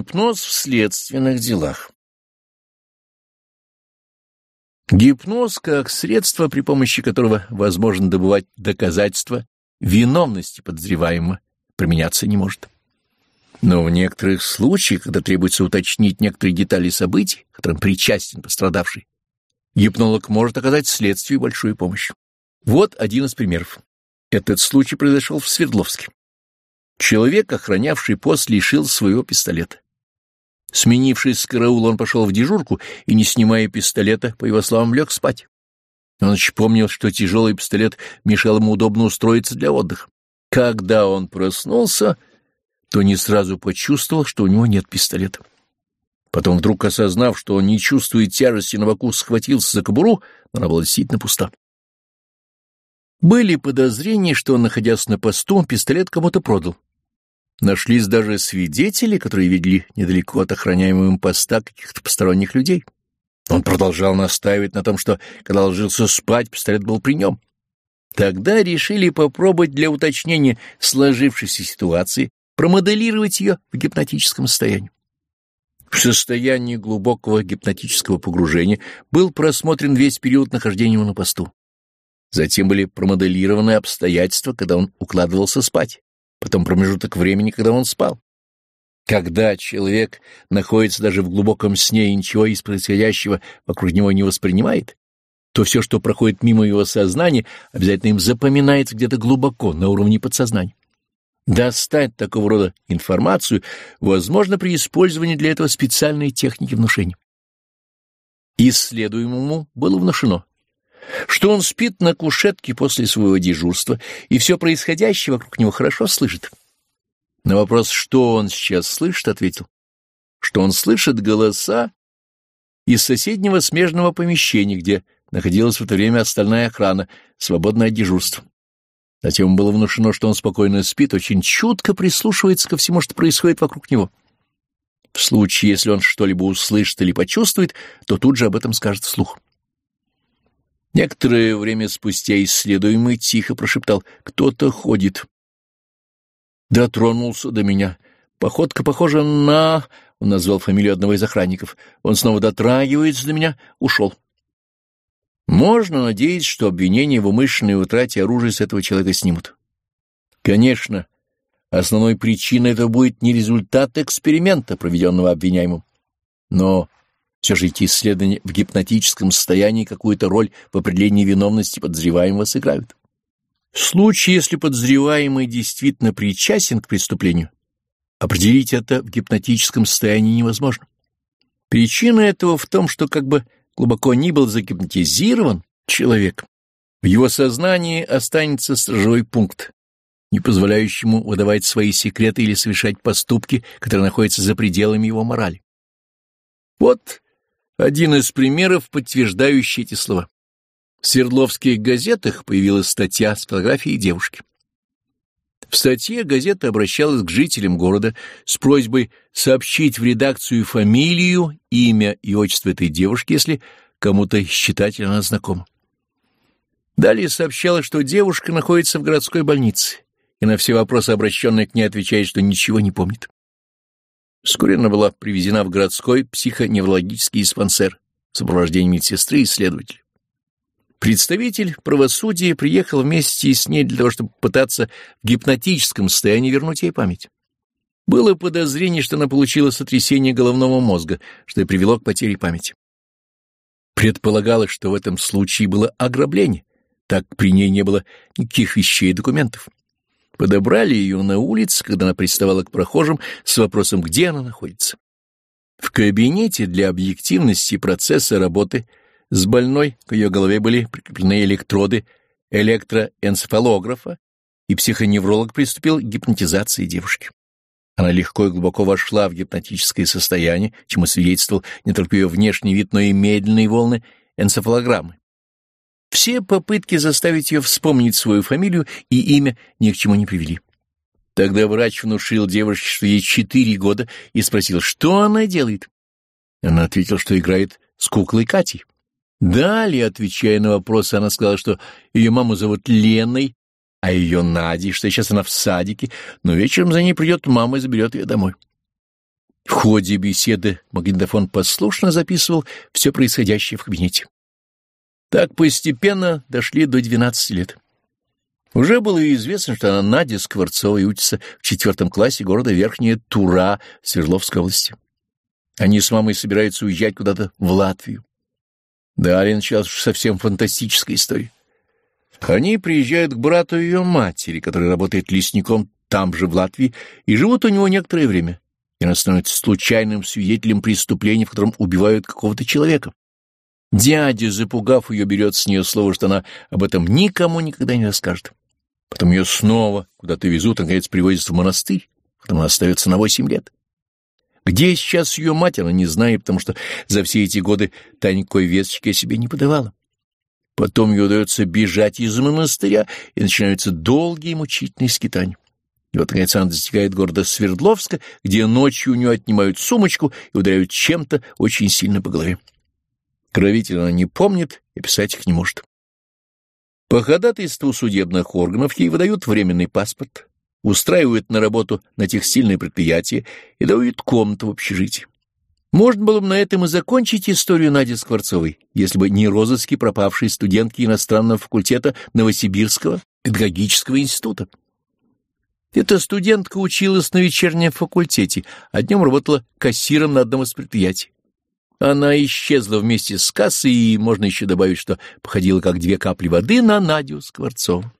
Гипноз в следственных делах Гипноз как средство, при помощи которого возможно добывать доказательства виновности подозреваемого, применяться не может. Но в некоторых случаях, когда требуется уточнить некоторые детали событий, которым причастен пострадавший, гипнолог может оказать следствию большую помощь. Вот один из примеров. Этот случай произошел в Свердловске. Человек, охранявший пост, лишил своего пистолета. Сменившись с караула, он пошел в дежурку и, не снимая пистолета, по его словам, лег спать. Он еще помнил, что тяжелый пистолет мешал ему удобно устроиться для отдыха. Когда он проснулся, то не сразу почувствовал, что у него нет пистолета. Потом, вдруг осознав, что он не чувствует тяжести на боку, схватился за кобуру, но она была действительно пуста. Были подозрения, что он, находясь на посту, пистолет кому-то продал. Нашлись даже свидетели, которые видели недалеко от охраняемого поста каких-то посторонних людей. Он продолжал настаивать на том, что, когда ложился спать, пистолет был при нем. Тогда решили попробовать для уточнения сложившейся ситуации промоделировать ее в гипнотическом состоянии. В состоянии глубокого гипнотического погружения был просмотрен весь период нахождения его на посту. Затем были промоделированы обстоятельства, когда он укладывался спать потом промежуток времени, когда он спал. Когда человек находится даже в глубоком сне и ничего из происходящего вокруг него не воспринимает, то все, что проходит мимо его сознания, обязательно им запоминается где-то глубоко, на уровне подсознания. Достать такого рода информацию возможно при использовании для этого специальной техники внушения. Исследуемому было внушено, что он спит на кушетке после своего дежурства и все происходящее вокруг него хорошо слышит. На вопрос, что он сейчас слышит, ответил, что он слышит голоса из соседнего смежного помещения, где находилась в это время остальная охрана, свободное от дежурства. Затем было внушено, что он спокойно спит, очень чутко прислушивается ко всему, что происходит вокруг него. В случае, если он что-либо услышит или почувствует, то тут же об этом скажет вслух. Некоторое время спустя исследуемый тихо прошептал «Кто-то ходит». Дотронулся до меня. Походка похожа на... Он назвал фамилию одного из охранников. Он снова дотрагивается до меня, ушел. Можно надеяться, что обвинение в умышленной утрате оружия с этого человека снимут. Конечно, основной причиной этого будет не результат эксперимента, проведенного обвиняемым, но все же эти исследования в гипнотическом состоянии какую-то роль в определении виновности подозреваемого сыграют. В случае, если подозреваемый действительно причастен к преступлению, определить это в гипнотическом состоянии невозможно. Причина этого в том, что как бы глубоко ни был загипнотизирован человек, в его сознании останется стражевой пункт, не позволяющий ему выдавать свои секреты или совершать поступки, которые находятся за пределами его морали. Вот один из примеров, подтверждающий эти слова. В Свердловских газетах появилась статья с фотографией девушки. В статье газета обращалась к жителям города с просьбой сообщить в редакцию фамилию, имя и отчество этой девушки, если кому-то из читателей она знакома. Далее сообщалось, что девушка находится в городской больнице, и на все вопросы, обращенные к ней, отвечает, что ничего не помнит. Вскоре она была привезена в городской психоневрологический диспансер в сопровождении медсестры и следователя. Представитель правосудия приехал вместе с ней для того, чтобы пытаться в гипнотическом состоянии вернуть ей память. Было подозрение, что она получила сотрясение головного мозга, что и привело к потере памяти. Предполагалось, что в этом случае было ограбление, так при ней не было никаких вещей и документов. Подобрали ее на улице, когда она приставала к прохожим с вопросом, где она находится. В кабинете для объективности процесса работы с больной к ее голове были прикреплены электроды электроэнцефалографа, и психоневролог приступил к гипнотизации девушки. Она легко и глубоко вошла в гипнотическое состояние, чему свидетельствовал не только ее внешний вид, но и медленные волны энцефалограммы. Все попытки заставить ее вспомнить свою фамилию и имя ни к чему не привели. Тогда врач внушил девушке, что ей четыре года, и спросил, что она делает. Она ответила, что играет с куклой Катей. Далее, отвечая на вопросы, она сказала, что ее маму зовут Леной, а ее Надей, что сейчас она в садике, но вечером за ней придет мама и заберет ее домой. В ходе беседы магнитофон послушно записывал все происходящее в кабинете. Так постепенно дошли до 12 лет. Уже было известно, что она Надя Скворцова и учится в четвертом классе города Верхняя Тура Свердловской области. Они с мамой собираются уезжать куда-то в Латвию. Далее началась совсем фантастическая история. Они приезжают к брату ее матери, который работает лесником там же, в Латвии, и живут у него некоторое время. И она становится случайным свидетелем преступления, в котором убивают какого-то человека. Дядя, запугав ее, берет с нее слово, что она об этом никому никогда не расскажет. Потом ее снова куда-то везут, наконец привозят в монастырь, потом она остается на восемь лет. Где сейчас ее мать, она не знает, потому что за все эти годы та никакой весточки о себе не подавала. Потом ей удается бежать из монастыря, и начинаются долгие мучительные скитания. И вот, наконец, она достигает города Свердловска, где ночью у нее отнимают сумочку и ударяют чем-то очень сильно по голове. Кровитель она не помнит и писать их не может. По ходатайству судебных органов ей выдают временный паспорт, устраивают на работу на текстильное предприятие и дают комнату в общежитии. Можно было бы на этом и закончить историю Нади Скворцовой, если бы не розыски пропавшей студентки иностранного факультета Новосибирского педагогического института. Эта студентка училась на вечернем факультете, а днем работала кассиром на одном из предприятий. Она исчезла вместе с кассой, и можно еще добавить, что походила как две капли воды на Надю Скворцову.